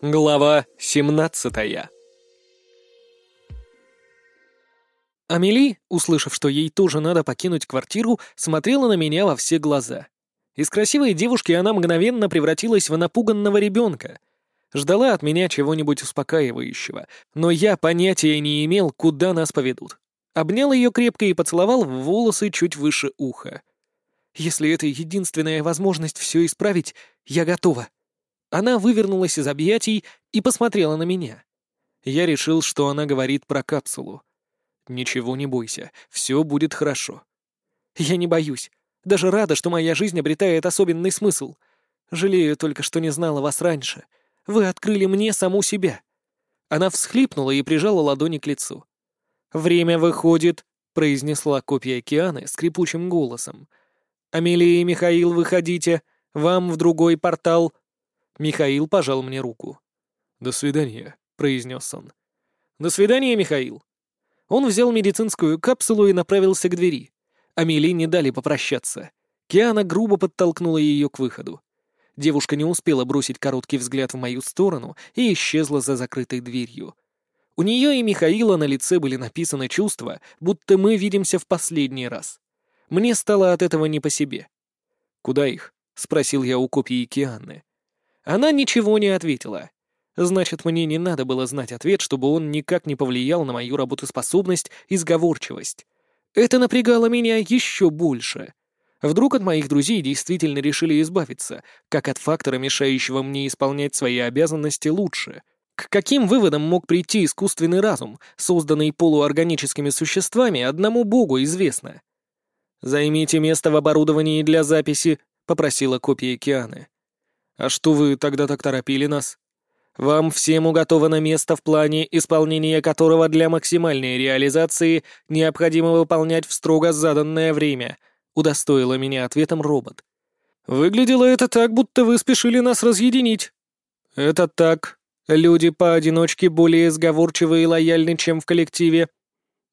Глава 17 Амели, услышав, что ей тоже надо покинуть квартиру, смотрела на меня во все глаза. Из красивой девушки она мгновенно превратилась в напуганного ребенка. Ждала от меня чего-нибудь успокаивающего, но я понятия не имел, куда нас поведут. Обнял ее крепко и поцеловал в волосы чуть выше уха. «Если это единственная возможность все исправить, я готова», она вывернулась из объятий и посмотрела на меня. Я решил, что она говорит про капсулу. «Ничего не бойся, все будет хорошо». «Я не боюсь. Даже рада, что моя жизнь обретает особенный смысл. Жалею только, что не знала вас раньше. Вы открыли мне саму себя». Она всхлипнула и прижала ладони к лицу. «Время выходит», — произнесла копия океана скрипучим голосом. «Амелия и Михаил, выходите. Вам в другой портал. Михаил пожал мне руку. «До свидания», — произнес он. «До свидания, Михаил». Он взял медицинскую капсулу и направился к двери. Амели не дали попрощаться. Киана грубо подтолкнула ее к выходу. Девушка не успела бросить короткий взгляд в мою сторону и исчезла за закрытой дверью. У нее и Михаила на лице были написаны чувства, будто мы видимся в последний раз. Мне стало от этого не по себе. «Куда их?» — спросил я у копии Кианны. Она ничего не ответила. Значит, мне не надо было знать ответ, чтобы он никак не повлиял на мою работоспособность и сговорчивость. Это напрягало меня еще больше. Вдруг от моих друзей действительно решили избавиться, как от фактора, мешающего мне исполнять свои обязанности лучше. К каким выводам мог прийти искусственный разум, созданный полуорганическими существами, одному богу известно. «Займите место в оборудовании для записи», — попросила копия Кианы. «А что вы тогда так торопили нас? Вам всем уготовано место в плане, исполнения которого для максимальной реализации необходимо выполнять в строго заданное время», — удостоила меня ответом робот. «Выглядело это так, будто вы спешили нас разъединить». «Это так. Люди поодиночке более сговорчивы и лояльны, чем в коллективе.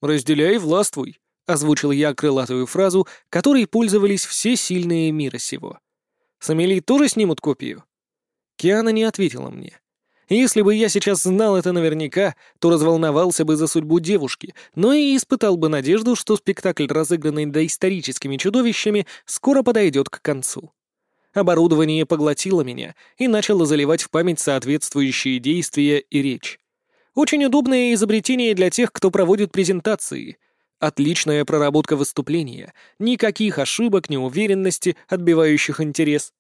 Разделяй властвуй», — озвучил я крылатую фразу, которой пользовались все сильные мира сего. С Амелией тоже снимут копию?» Киана не ответила мне. Если бы я сейчас знал это наверняка, то разволновался бы за судьбу девушки, но и испытал бы надежду, что спектакль, разыгранный доисторическими чудовищами, скоро подойдет к концу. Оборудование поглотило меня и начало заливать в память соответствующие действия и речь. Очень удобное изобретение для тех, кто проводит презентации. Отличная проработка выступления, никаких ошибок, неуверенности, отбивающих интерес.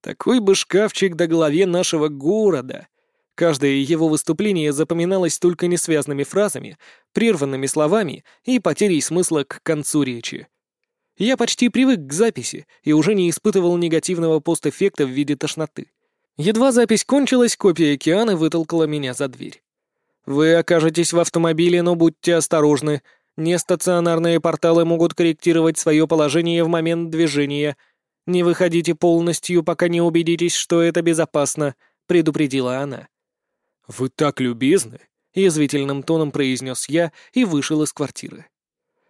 Такой бы шкафчик до главе нашего города. Каждое его выступление запоминалось только несвязными фразами, прерванными словами и потерей смысла к концу речи. Я почти привык к записи и уже не испытывал негативного постэффекта в виде тошноты. Едва запись кончилась, копия океана вытолкала меня за дверь. «Вы окажетесь в автомобиле, но будьте осторожны», Нестационарные порталы могут корректировать свое положение в момент движения. Не выходите полностью, пока не убедитесь, что это безопасно», — предупредила она. «Вы так любезны», — язвительным тоном произнес я и вышел из квартиры.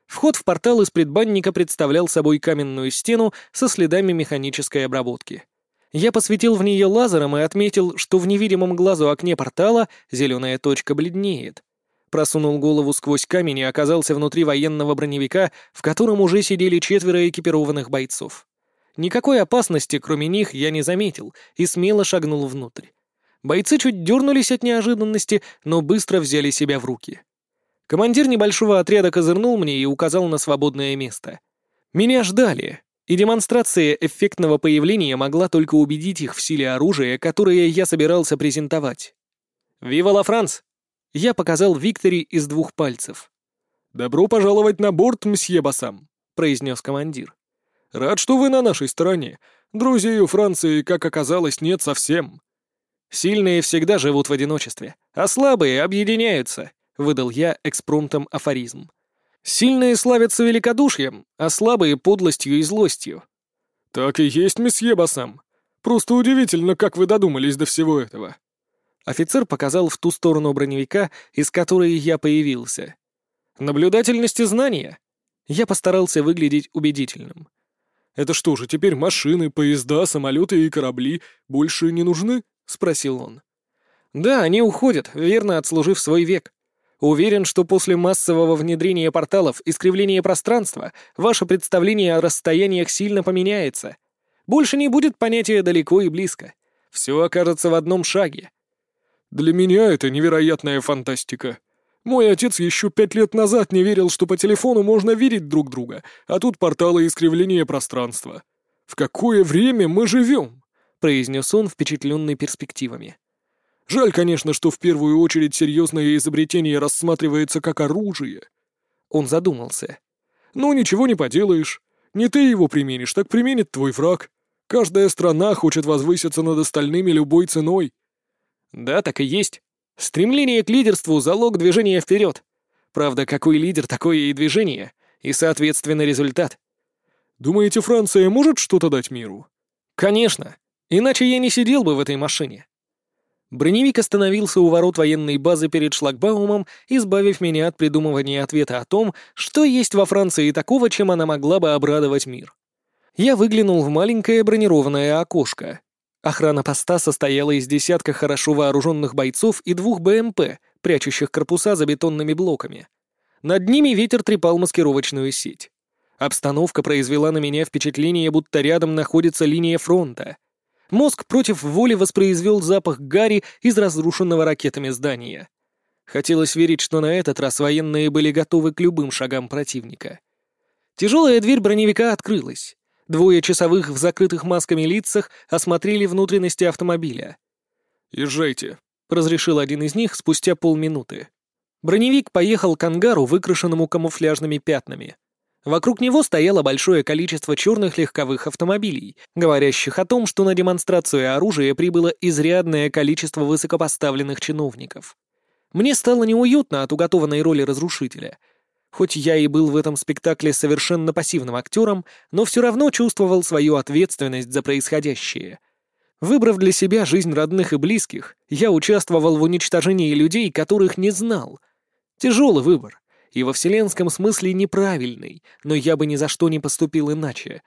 Вход в портал из предбанника представлял собой каменную стену со следами механической обработки. Я посветил в нее лазером и отметил, что в невидимом глазу окне портала зеленая точка бледнеет просунул голову сквозь камень и оказался внутри военного броневика, в котором уже сидели четверо экипированных бойцов. Никакой опасности, кроме них, я не заметил и смело шагнул внутрь. Бойцы чуть дернулись от неожиданности, но быстро взяли себя в руки. Командир небольшого отряда козырнул мне и указал на свободное место. Меня ждали, и демонстрация эффектного появления могла только убедить их в силе оружия, которое я собирался презентовать. «Вива ла Франс!» Я показал Виктори из двух пальцев. «Добро пожаловать на борт, мсье Бассам», — произнес командир. «Рад, что вы на нашей стороне. Друзей у Франции, как оказалось, нет совсем». «Сильные всегда живут в одиночестве, а слабые объединяются», — выдал я экспромтом афоризм. «Сильные славятся великодушием, а слабые — подлостью и злостью». «Так и есть, месье Бассам. Просто удивительно, как вы додумались до всего этого». Офицер показал в ту сторону броневика, из которой я появился. «Наблюдательность и знания?» Я постарался выглядеть убедительным. «Это что же, теперь машины, поезда, самолеты и корабли больше не нужны?» — спросил он. Да, они уходят, верно отслужив свой век. Уверен, что после массового внедрения порталов искривление пространства ваше представление о расстояниях сильно поменяется. Больше не будет понятия «далеко» и «близко». Все окажется в одном шаге. Для меня это невероятная фантастика. Мой отец еще пять лет назад не верил, что по телефону можно видеть друг друга, а тут порталы искривления пространства. В какое время мы живем? произнес он, впечатленный перспективами. Жаль, конечно, что в первую очередь серьезное изобретение рассматривается как оружие. Он задумался. Ну, ничего не поделаешь. Не ты его применишь, так применит твой враг. Каждая страна хочет возвыситься над остальными любой ценой. Да, так и есть. Стремление к лидерству — залог движения вперед. Правда, какой лидер, такое и движение, и, соответственно, результат. Думаете, Франция может что-то дать миру? Конечно. Иначе я не сидел бы в этой машине. Броневик остановился у ворот военной базы перед шлагбаумом, избавив меня от придумывания ответа о том, что есть во Франции такого, чем она могла бы обрадовать мир. Я выглянул в маленькое бронированное окошко. Охрана поста состояла из десятка хорошо вооруженных бойцов и двух БМП, прячущих корпуса за бетонными блоками. Над ними ветер трепал маскировочную сеть. Обстановка произвела на меня впечатление, будто рядом находится линия фронта — Мозг против воли воспроизвел запах гари из разрушенного ракетами здания. Хотелось верить, что на этот раз военные были готовы к любым шагам противника. Тяжелая дверь броневика открылась. Двое часовых в закрытых масками лицах осмотрели внутренности автомобиля. «Езжайте», — разрешил один из них спустя полминуты. Броневик поехал к ангару, выкрашенному камуфляжными пятнами. Вокруг него стояло большое количество черных легковых автомобилей, говорящих о том, что на демонстрацию оружия прибыло изрядное количество высокопоставленных чиновников. Мне стало неуютно от уготованной роли разрушителя. Хоть я и был в этом спектакле совершенно пассивным актером, но все равно чувствовал свою ответственность за происходящее. Выбрав для себя жизнь родных и близких, я участвовал в уничтожении людей, которых не знал. Тяжелый выбор — и во вселенском смысле неправильный, но я бы ни за что не поступил иначе.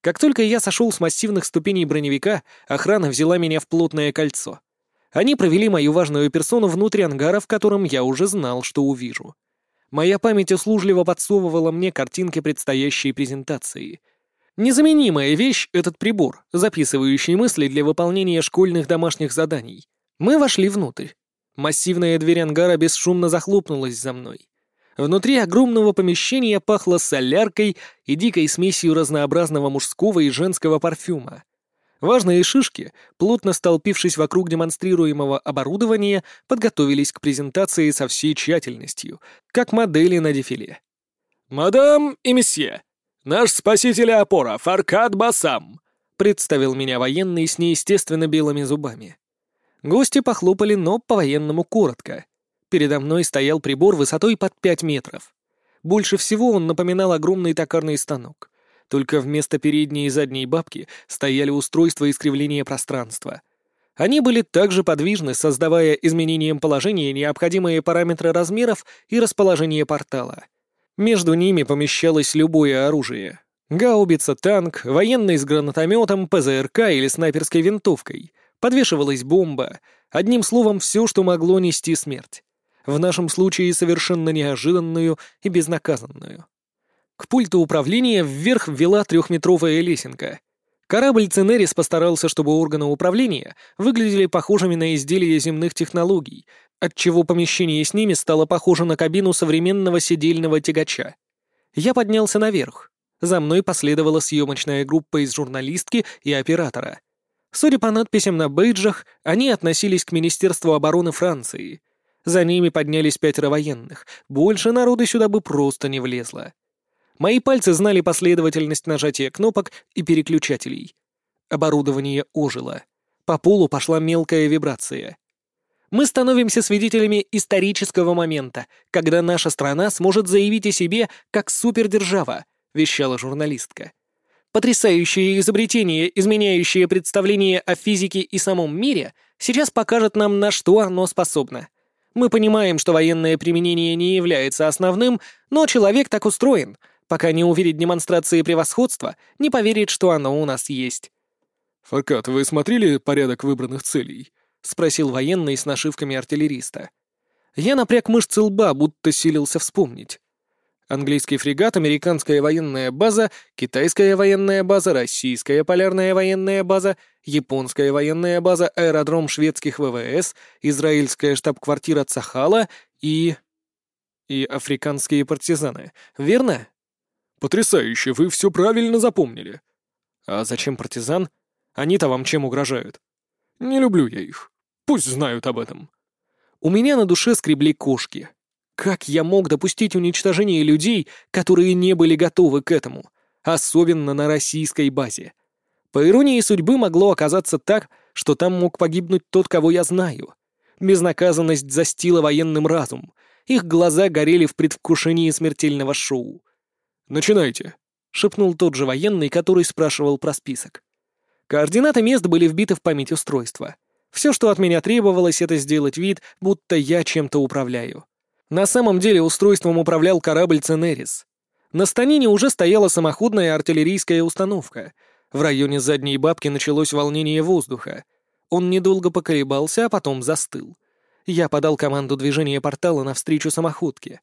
Как только я сошел с массивных ступеней броневика, охрана взяла меня в плотное кольцо. Они провели мою важную персону внутрь ангара, в котором я уже знал, что увижу. Моя память услужливо подсовывала мне картинки предстоящей презентации. Незаменимая вещь — этот прибор, записывающий мысли для выполнения школьных домашних заданий. Мы вошли внутрь. Массивная дверь ангара бесшумно захлопнулась за мной. Внутри огромного помещения пахло соляркой и дикой смесью разнообразного мужского и женского парфюма. Важные шишки, плотно столпившись вокруг демонстрируемого оборудования, подготовились к презентации со всей тщательностью, как модели на дефиле. «Мадам и месье, наш спаситель и опора, Фаркад Басам», представил меня военный с неестественно белыми зубами. Гости похлопали, но по-военному коротко — Передо мной стоял прибор высотой под 5 метров. Больше всего он напоминал огромный токарный станок. Только вместо передней и задней бабки стояли устройства искривления пространства. Они были также подвижны, создавая изменением положения необходимые параметры размеров и расположения портала. Между ними помещалось любое оружие. Гаубица, танк, военный с гранатометом, ПЗРК или снайперской винтовкой. Подвешивалась бомба. Одним словом, все, что могло нести смерть в нашем случае совершенно неожиданную и безнаказанную. К пульту управления вверх ввела трехметровая лесенка. Корабль «Ценерис» постарался, чтобы органы управления выглядели похожими на изделия земных технологий, отчего помещение с ними стало похоже на кабину современного сидельного тягача. Я поднялся наверх. За мной последовала съемочная группа из журналистки и оператора. Судя по надписям на бейджах, они относились к Министерству обороны Франции, за ними поднялись пятеро военных. Больше народу сюда бы просто не влезло. Мои пальцы знали последовательность нажатия кнопок и переключателей. Оборудование ожило. По полу пошла мелкая вибрация. Мы становимся свидетелями исторического момента, когда наша страна сможет заявить о себе как супердержава, вещала журналистка. Потрясающее изобретение, изменяющее представление о физике и самом мире, сейчас покажет нам, на что оно способно. Мы понимаем, что военное применение не является основным, но человек так устроен. Пока не увидит демонстрации превосходства, не поверит, что оно у нас есть. «Фаркат, вы смотрели порядок выбранных целей? — спросил военный с нашивками артиллериста. Я напряг мышцы лба, будто силился вспомнить. Английский фрегат, американская военная база, китайская военная база, российская полярная военная база, японская военная база, аэродром шведских ВВС, израильская штаб-квартира Цахала и... и африканские партизаны, верно? Потрясающе, вы все правильно запомнили. А зачем партизан? Они-то вам чем угрожают? Не люблю я их. Пусть знают об этом. У меня на душе скребли кошки. Как я мог допустить уничтожение людей, которые не были готовы к этому, особенно на российской базе? По иронии судьбы могло оказаться так, что там мог погибнуть тот, кого я знаю. Безнаказанность застила военным разум. Их глаза горели в предвкушении смертельного шоу. «Начинайте», — шепнул тот же военный, который спрашивал про список. Координаты мест были вбиты в память устройства. Все, что от меня требовалось, это сделать вид, будто я чем-то управляю. На самом деле устройством управлял корабль «Ценерис». На станине уже стояла самоходная артиллерийская установка. В районе задней бабки началось волнение воздуха. Он недолго поколебался, а потом застыл. Я подал команду движения портала навстречу самоходке.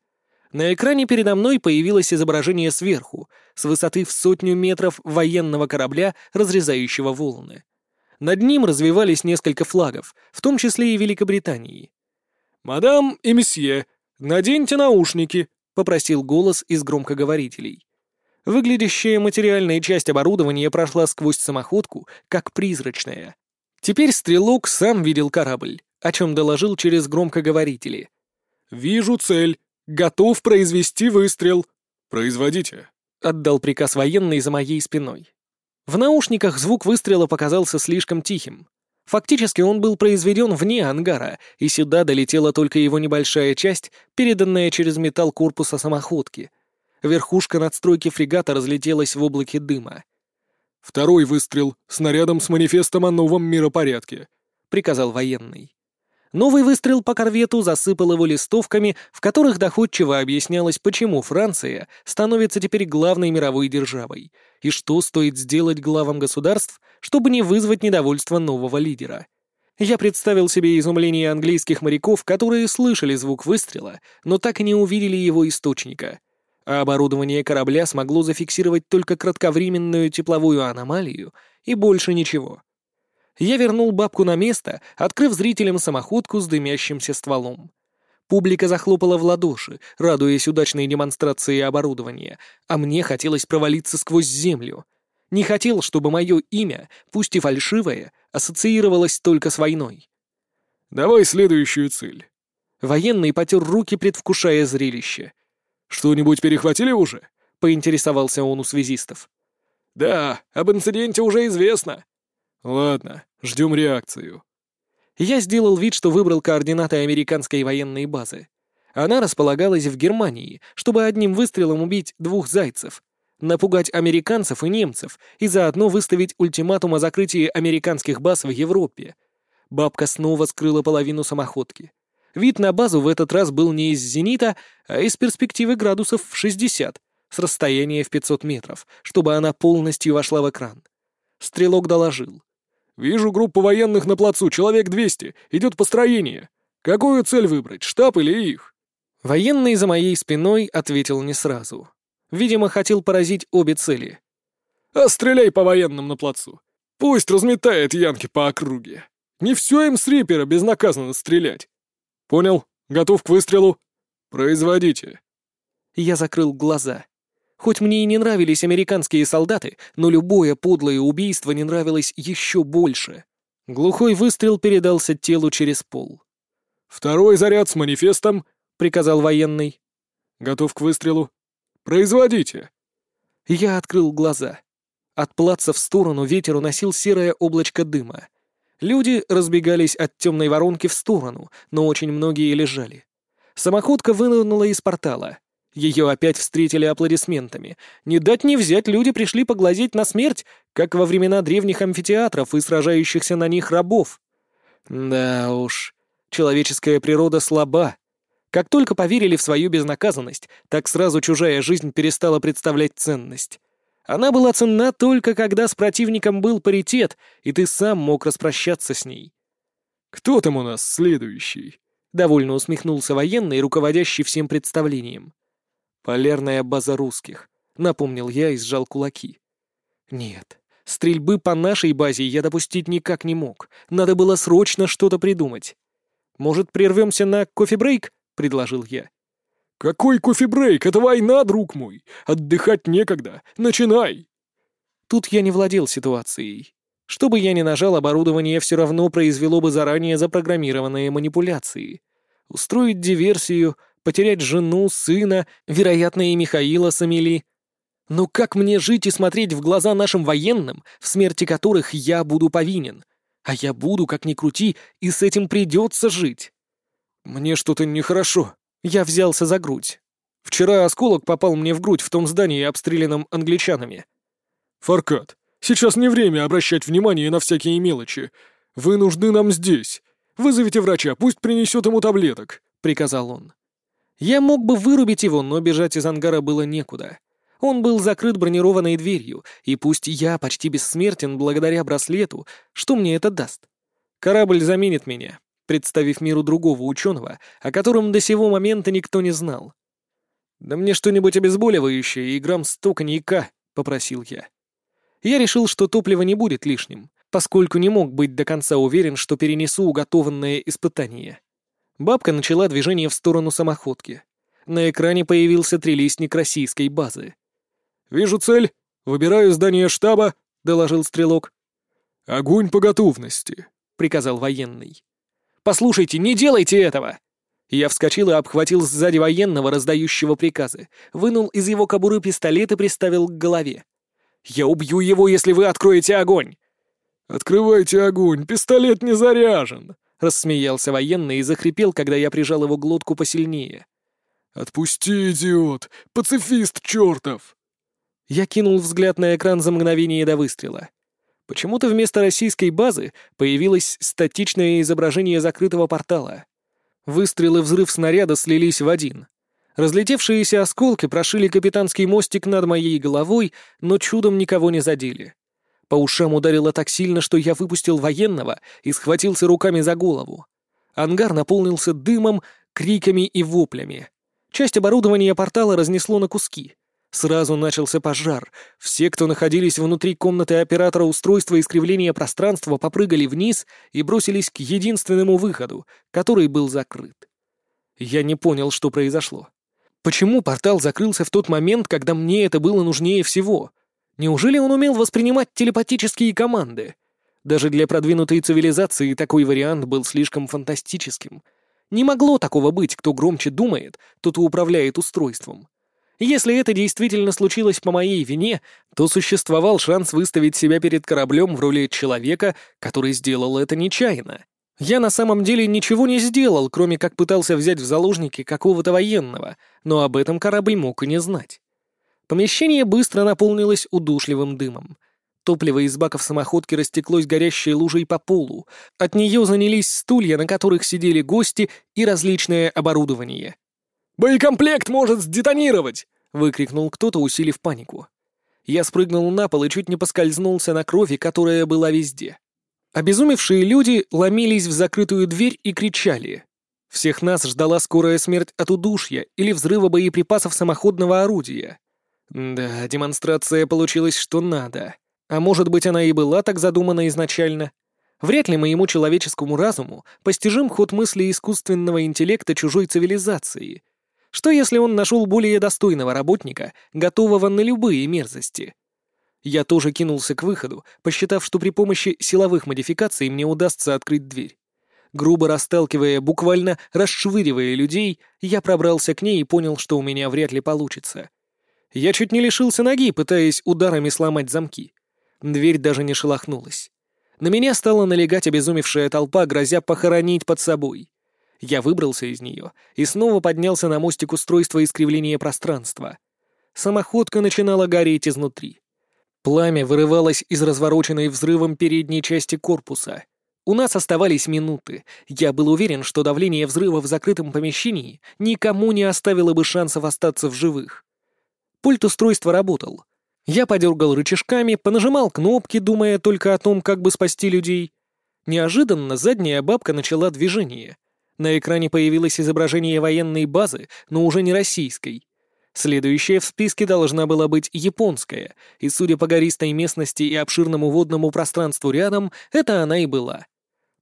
На экране передо мной появилось изображение сверху, с высоты в сотню метров военного корабля, разрезающего волны. Над ним развивались несколько флагов, в том числе и Великобритании. «Мадам и месье, «Наденьте наушники», — попросил голос из громкоговорителей. Выглядящая материальная часть оборудования прошла сквозь самоходку, как призрачная. Теперь стрелок сам видел корабль, о чем доложил через громкоговорители. «Вижу цель. Готов произвести выстрел. Производите», — отдал приказ военный за моей спиной. В наушниках звук выстрела показался слишком тихим. Фактически он был произведен вне ангара, и сюда долетела только его небольшая часть, переданная через металл корпуса самоходки. Верхушка надстройки фрегата разлетелась в облаке дыма. «Второй выстрел, снарядом с манифестом о новом миропорядке», — приказал военный. Новый выстрел по корвету засыпал его листовками, в которых доходчиво объяснялось, почему Франция становится теперь главной мировой державой, и что стоит сделать главам государств, чтобы не вызвать недовольство нового лидера. Я представил себе изумление английских моряков, которые слышали звук выстрела, но так и не увидели его источника. А оборудование корабля смогло зафиксировать только кратковременную тепловую аномалию и больше ничего я вернул бабку на место, открыв зрителям самоходку с дымящимся стволом. Публика захлопала в ладоши, радуясь удачной демонстрации оборудования, а мне хотелось провалиться сквозь землю. Не хотел, чтобы мое имя, пусть и фальшивое, ассоциировалось только с войной. «Давай следующую цель». Военный потер руки, предвкушая зрелище. «Что-нибудь перехватили уже?» — поинтересовался он у связистов. «Да, об инциденте уже известно», «Ладно, ждем реакцию». Я сделал вид, что выбрал координаты американской военной базы. Она располагалась в Германии, чтобы одним выстрелом убить двух зайцев, напугать американцев и немцев и заодно выставить ультиматум о закрытии американских баз в Европе. Бабка снова скрыла половину самоходки. Вид на базу в этот раз был не из зенита, а из перспективы градусов в 60, с расстояния в 500 метров, чтобы она полностью вошла в экран. Стрелок доложил. «Вижу группу военных на плацу, человек 200. Идет построение. Какую цель выбрать, штаб или их?» Военный за моей спиной ответил не сразу. Видимо, хотел поразить обе цели. «А стреляй по военным на плацу. Пусть разметает янки по округе. Не все им с рипера безнаказанно стрелять. Понял? Готов к выстрелу? Производите». Я закрыл глаза. Хоть мне и не нравились американские солдаты, но любое подлое убийство не нравилось еще больше. Глухой выстрел передался телу через пол. «Второй заряд с манифестом», — приказал военный. «Готов к выстрелу. Производите». Я открыл глаза. От плаца в сторону ветер уносил серое облачко дыма. Люди разбегались от темной воронки в сторону, но очень многие лежали. Самоходка вынырнула из портала. Ее опять встретили аплодисментами. Не дать не взять люди пришли поглазеть на смерть, как во времена древних амфитеатров и сражающихся на них рабов. Да уж, человеческая природа слаба. Как только поверили в свою безнаказанность, так сразу чужая жизнь перестала представлять ценность. Она была ценна только когда с противником был паритет, и ты сам мог распрощаться с ней. «Кто там у нас следующий?» — довольно усмехнулся военный, руководящий всем представлением. «Полярная база русских», — напомнил я и сжал кулаки. «Нет, стрельбы по нашей базе я допустить никак не мог. Надо было срочно что-то придумать. Может, прервемся на кофе-брейк?» — предложил я. «Какой кофе-брейк? Это война, друг мой! Отдыхать некогда! Начинай!» Тут я не владел ситуацией. Что бы я ни нажал, оборудование все равно произвело бы заранее запрограммированные манипуляции. Устроить диверсию, потерять жену, сына, вероятно, и Михаила с Амели. Но как мне жить и смотреть в глаза нашим военным, в смерти которых я буду повинен? А я буду, как ни крути, и с этим придется жить. Мне что-то нехорошо. Я взялся за грудь. Вчера осколок попал мне в грудь в том здании, обстрелянном англичанами. «Фаркат, сейчас не время обращать внимание на всякие мелочи. Вы нужны нам здесь. Вызовите врача, пусть принесет ему таблеток», — приказал он. Я мог бы вырубить его, но бежать из ангара было некуда. Он был закрыт бронированной дверью, и пусть я почти бессмертен благодаря браслету, что мне это даст? Корабль заменит меня, представив миру другого ученого, о котором до сего момента никто не знал. «Да мне что-нибудь обезболивающее и грамм сто коньяка», — попросил я. Я решил, что топливо не будет лишним, поскольку не мог быть до конца уверен, что перенесу уготованное испытание. Бабка начала движение в сторону самоходки. На экране появился трилистник российской базы. «Вижу цель. Выбираю здание штаба», — доложил стрелок. «Огонь по готовности», — приказал военный. «Послушайте, не делайте этого!» Я вскочил и обхватил сзади военного, раздающего приказы, вынул из его кобуры пистолет и приставил к голове. Я убью его, если вы откроете огонь!» «Открывайте огонь, пистолет не заряжен!» — рассмеялся военный и захрипел, когда я прижал его глотку посильнее. «Отпусти, идиот! Пацифист чертов!» Я кинул взгляд на экран за мгновение до выстрела. Почему-то вместо российской базы появилось статичное изображение закрытого портала. Выстрел и взрыв снаряда слились в один. Разлетевшиеся осколки прошили капитанский мостик над моей головой, но чудом никого не задели. По ушам ударило так сильно, что я выпустил военного и схватился руками за голову. Ангар наполнился дымом, криками и воплями. Часть оборудования портала разнесло на куски. Сразу начался пожар. Все, кто находились внутри комнаты оператора устройства искривления пространства, попрыгали вниз и бросились к единственному выходу, который был закрыт. Я не понял, что произошло. Почему портал закрылся в тот момент, когда мне это было нужнее всего? Неужели он умел воспринимать телепатические команды? Даже для продвинутой цивилизации такой вариант был слишком фантастическим. Не могло такого быть, кто громче думает, тот и управляет устройством. Если это действительно случилось по моей вине, то существовал шанс выставить себя перед кораблем в роли человека, который сделал это нечаянно. Я на самом деле ничего не сделал, кроме как пытался взять в заложники какого-то военного, но об этом корабль мог и не знать. Помещение быстро наполнилось удушливым дымом. Топливо из баков самоходки растеклось горящей лужей по полу. От нее занялись стулья, на которых сидели гости и различное оборудование. «Боекомплект может сдетонировать!» — выкрикнул кто-то, усилив панику. Я спрыгнул на пол и чуть не поскользнулся на крови, которая была везде. Обезумевшие люди ломились в закрытую дверь и кричали. Всех нас ждала скорая смерть от удушья или взрыва боеприпасов самоходного орудия. Да, демонстрация получилась что надо. А может быть, она и была так задумана изначально. Вряд ли моему человеческому разуму постижим ход мысли искусственного интеллекта чужой цивилизации. Что если он нашел более достойного работника, готового на любые мерзости? Я тоже кинулся к выходу, посчитав, что при помощи силовых модификаций мне удастся открыть дверь. Грубо расталкивая, буквально расшвыривая людей, я пробрался к ней и понял, что у меня вряд ли получится. Я чуть не лишился ноги, пытаясь ударами сломать замки. Дверь даже не шелохнулась. На меня стала налегать обезумевшая толпа, грозя похоронить под собой. Я выбрался из нее и снова поднялся на мостик устройства искривления пространства. Самоходка начинала гореть изнутри. Пламя вырывалось из развороченной взрывом передней части корпуса. У нас оставались минуты. Я был уверен, что давление взрыва в закрытом помещении никому не оставило бы шансов остаться в живых. Пульт устройства работал. Я подергал рычажками, понажимал кнопки, думая только о том, как бы спасти людей. Неожиданно задняя бабка начала движение. На экране появилось изображение военной базы, но уже не российской. Следующая в списке должна была быть японская, и, судя по гористой местности и обширному водному пространству рядом, это она и была.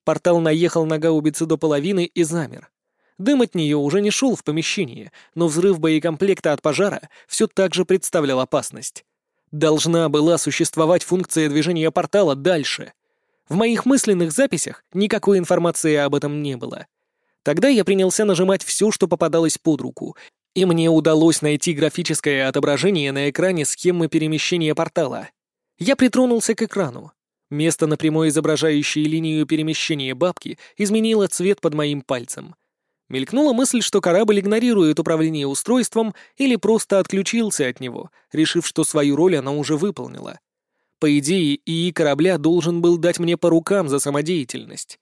Портал наехал на гаубицу до половины и замер. Дым от нее уже не шел в помещение, но взрыв боекомплекта от пожара все так же представлял опасность. Должна была существовать функция движения портала дальше. В моих мысленных записях никакой информации об этом не было. Тогда я принялся нажимать все, что попадалось под руку, и мне удалось найти графическое отображение на экране схемы перемещения портала. Я притронулся к экрану. Место напрямую изображающее линию перемещения бабки изменило цвет под моим пальцем. Мелькнула мысль, что корабль игнорирует управление устройством или просто отключился от него, решив, что свою роль она уже выполнила. По идее, ИИ корабля должен был дать мне по рукам за самодеятельность.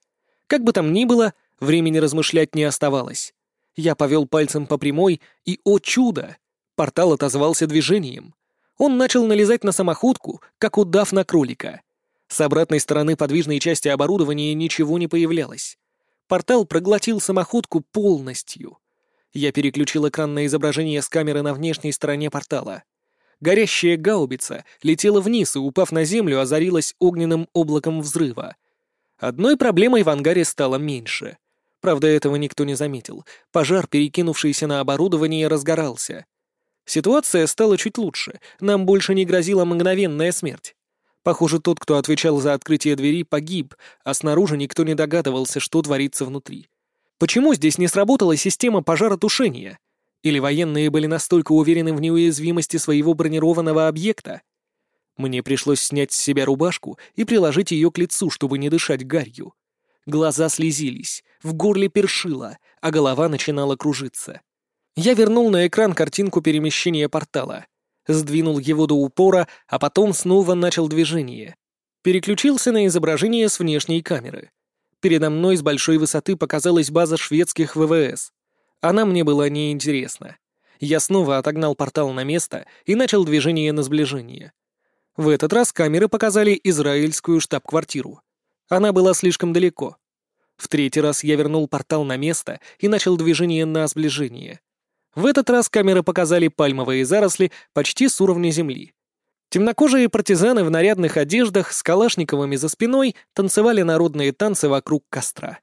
Как бы там ни было, времени размышлять не оставалось. Я повел пальцем по прямой, и, о чудо! Портал отозвался движением. Он начал налезать на самоходку, как удав на кролика. С обратной стороны подвижной части оборудования ничего не появлялось. Портал проглотил самоходку полностью. Я переключил экран на изображение с камеры на внешней стороне портала. Горящая гаубица летела вниз и, упав на землю, озарилась огненным облаком взрыва. Одной проблемой в ангаре стало меньше. Правда, этого никто не заметил. Пожар, перекинувшийся на оборудование, разгорался. Ситуация стала чуть лучше. Нам больше не грозила мгновенная смерть. Похоже, тот, кто отвечал за открытие двери, погиб, а снаружи никто не догадывался, что творится внутри. Почему здесь не сработала система пожаротушения? Или военные были настолько уверены в неуязвимости своего бронированного объекта? Мне пришлось снять с себя рубашку и приложить ее к лицу, чтобы не дышать гарью. Глаза слезились, в горле першило, а голова начинала кружиться. Я вернул на экран картинку перемещения портала, сдвинул его до упора, а потом снова начал движение. Переключился на изображение с внешней камеры. Передо мной с большой высоты показалась база шведских ВВС. Она мне была неинтересна. Я снова отогнал портал на место и начал движение на сближение. В этот раз камеры показали израильскую штаб-квартиру. Она была слишком далеко. В третий раз я вернул портал на место и начал движение на сближение. В этот раз камеры показали пальмовые заросли почти с уровня земли. Темнокожие партизаны в нарядных одеждах с калашниковыми за спиной танцевали народные танцы вокруг костра.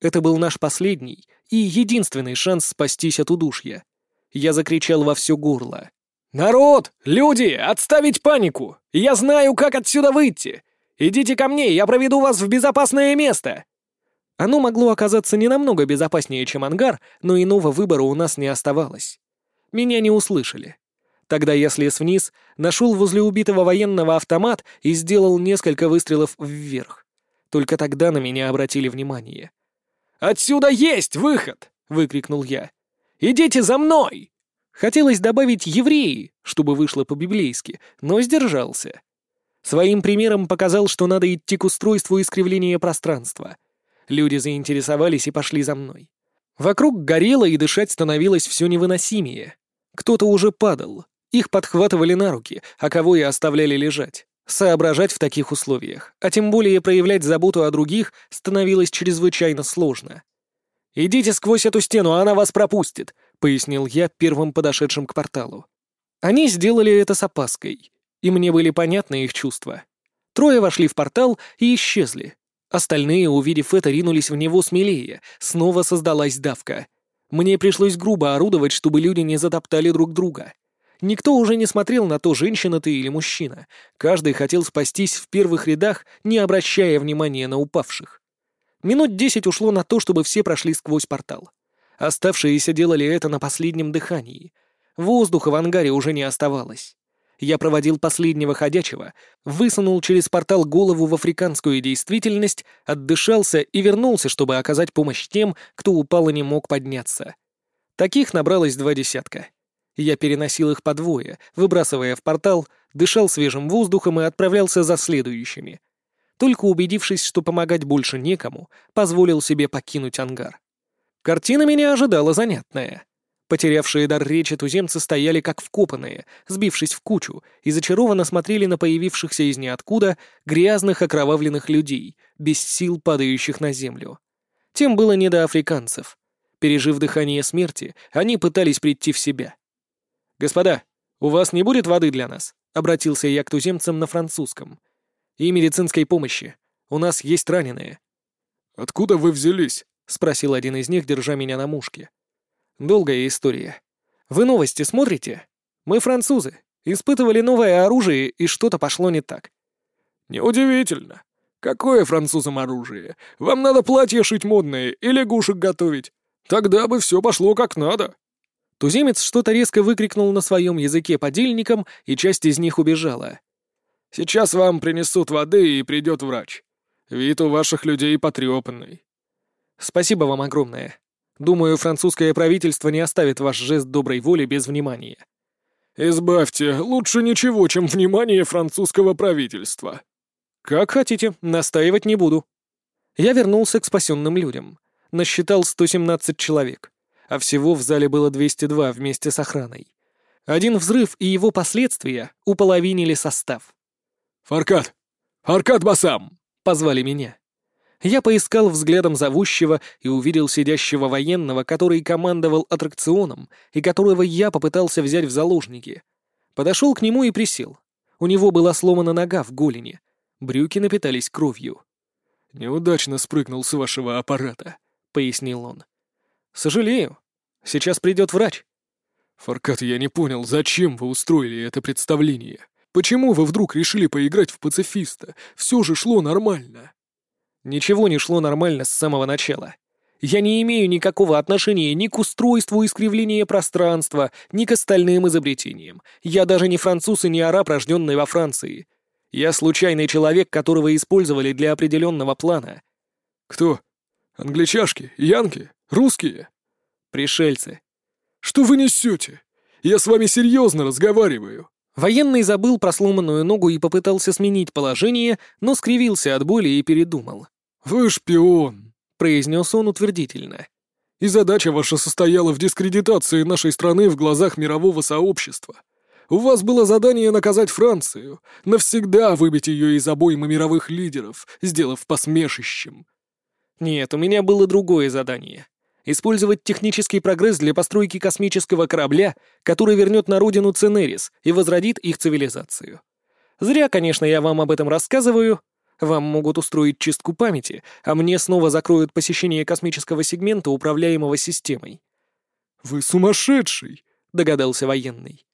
Это был наш последний и единственный шанс спастись от удушья. Я закричал во все горло. «Народ! Люди! Отставить панику! Я знаю, как отсюда выйти! «Идите ко мне, я проведу вас в безопасное место!» Оно могло оказаться не намного безопаснее, чем ангар, но иного выбора у нас не оставалось. Меня не услышали. Тогда я слез вниз, нашел возле убитого военного автомат и сделал несколько выстрелов вверх. Только тогда на меня обратили внимание. «Отсюда есть выход!» — выкрикнул я. «Идите за мной!» Хотелось добавить «евреи», чтобы вышло по-библейски, но сдержался. Своим примером показал, что надо идти к устройству искривления пространства. Люди заинтересовались и пошли за мной. Вокруг горело и дышать становилось все невыносимее. Кто-то уже падал. Их подхватывали на руки, а кого и оставляли лежать. Соображать в таких условиях, а тем более проявлять заботу о других, становилось чрезвычайно сложно. «Идите сквозь эту стену, она вас пропустит», — пояснил я первым подошедшим к порталу. Они сделали это с опаской и мне были понятны их чувства. Трое вошли в портал и исчезли. Остальные, увидев это, ринулись в него смелее, снова создалась давка. Мне пришлось грубо орудовать, чтобы люди не затоптали друг друга. Никто уже не смотрел на то, женщина ты или мужчина. Каждый хотел спастись в первых рядах, не обращая внимания на упавших. Минут десять ушло на то, чтобы все прошли сквозь портал. Оставшиеся делали это на последнем дыхании. Воздуха в ангаре уже не оставалось. Я проводил последнего ходячего, высунул через портал голову в африканскую действительность, отдышался и вернулся, чтобы оказать помощь тем, кто упал и не мог подняться. Таких набралось два десятка. Я переносил их по двое, выбрасывая в портал, дышал свежим воздухом и отправлялся за следующими. Только убедившись, что помогать больше некому, позволил себе покинуть ангар. Картина меня ожидала занятная. Потерявшие дар речи туземцы стояли как вкопанные, сбившись в кучу, и зачарованно смотрели на появившихся из ниоткуда грязных окровавленных людей, без сил падающих на землю. Тем было не до африканцев. Пережив дыхание смерти, они пытались прийти в себя. «Господа, у вас не будет воды для нас?» — обратился я к туземцам на французском. «И медицинской помощи. У нас есть раненые». «Откуда вы взялись?» — спросил один из них, держа меня на мушке. «Долгая история. Вы новости смотрите? Мы французы. Испытывали новое оружие, и что-то пошло не так». «Неудивительно. Какое французам оружие? Вам надо платье шить модные и лягушек готовить. Тогда бы все пошло как надо». Туземец что-то резко выкрикнул на своем языке подельникам, и часть из них убежала. «Сейчас вам принесут воды, и придет врач. Вид у ваших людей потрепанный». «Спасибо вам огромное. Думаю, французское правительство не оставит ваш жест доброй воли без внимания». «Избавьте, лучше ничего, чем внимание французского правительства». «Как хотите, настаивать не буду». Я вернулся к спасенным людям. Насчитал 117 человек а всего в зале было 202 вместе с охраной. Один взрыв и его последствия уполовинили состав. «Фаркат! Фаркат Басам!» — позвали меня. Я поискал взглядом зовущего и увидел сидящего военного, который командовал аттракционом и которого я попытался взять в заложники. Подошел к нему и присел. У него была сломана нога в голени. Брюки напитались кровью. «Неудачно спрыгнул с вашего аппарата», — пояснил он. «Сожалею. Сейчас придет врач». «Фаркат, я не понял, зачем вы устроили это представление? Почему вы вдруг решили поиграть в пацифиста? Все же шло нормально». «Ничего не шло нормально с самого начала. Я не имею никакого отношения ни к устройству искривления пространства, ни к остальным изобретениям. Я даже не француз и не араб, рожденный во Франции. Я случайный человек, которого использовали для определенного плана». «Кто? Англичашки? Янки?» Русские? Пришельцы. Что вы несете? Я с вами серьезно разговариваю. Военный забыл про сломанную ногу и попытался сменить положение, но скривился от боли и передумал. «Вы шпион», — произнес он утвердительно. «И задача ваша состояла в дискредитации нашей страны в глазах мирового сообщества. У вас было задание наказать Францию, навсегда выбить ее из обоймы мировых лидеров, сделав посмешищем». «Нет, у меня было другое задание использовать технический прогресс для постройки космического корабля, который вернет на родину Ценерис и возродит их цивилизацию. Зря, конечно, я вам об этом рассказываю. Вам могут устроить чистку памяти, а мне снова закроют посещение космического сегмента, управляемого системой. «Вы сумасшедший!» — догадался военный.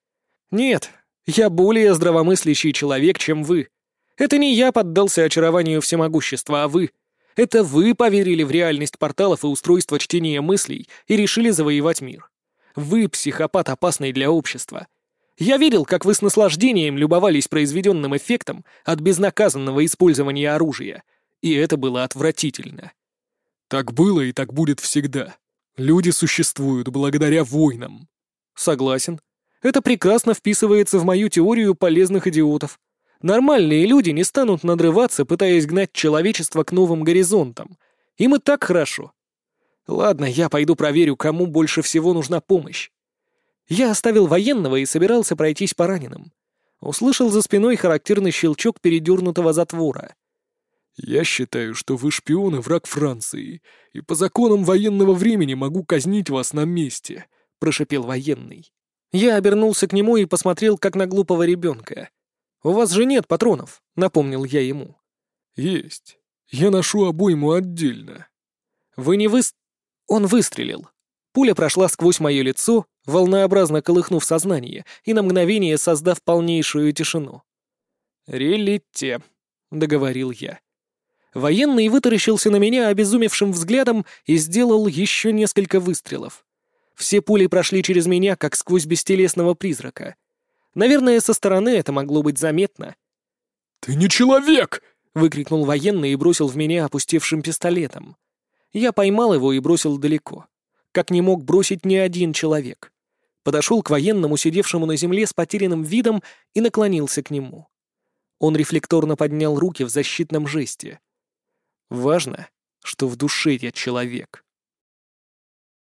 «Нет, я более здравомыслящий человек, чем вы. Это не я поддался очарованию всемогущества, а вы — это вы поверили в реальность порталов и устройства чтения мыслей и решили завоевать мир. Вы психопат, опасный для общества. Я видел, как вы с наслаждением любовались произведенным эффектом от безнаказанного использования оружия, и это было отвратительно. Так было и так будет всегда. Люди существуют благодаря войнам. Согласен. Это прекрасно вписывается в мою теорию полезных идиотов. Нормальные люди не станут надрываться, пытаясь гнать человечество к новым горизонтам. Им и так хорошо. Ладно, я пойду проверю, кому больше всего нужна помощь. Я оставил военного и собирался пройтись по раненым. Услышал за спиной характерный щелчок передернутого затвора. «Я считаю, что вы шпион и враг Франции, и по законам военного времени могу казнить вас на месте», — прошепел военный. Я обернулся к нему и посмотрел, как на глупого ребенка. «У вас же нет патронов», — напомнил я ему. «Есть. Я ношу обойму отдельно». «Вы не выс...» Он выстрелил. Пуля прошла сквозь мое лицо, волнообразно колыхнув сознание и на мгновение создав полнейшую тишину. «Релите», — договорил я. Военный вытаращился на меня обезумевшим взглядом и сделал еще несколько выстрелов. Все пули прошли через меня, как сквозь бестелесного призрака. Наверное, со стороны это могло быть заметно. «Ты не человек!» — выкрикнул военный и бросил в меня опустевшим пистолетом. Я поймал его и бросил далеко. Как не мог бросить ни один человек. Подошел к военному, сидевшему на земле с потерянным видом, и наклонился к нему. Он рефлекторно поднял руки в защитном жесте. Важно, что в душе я человек.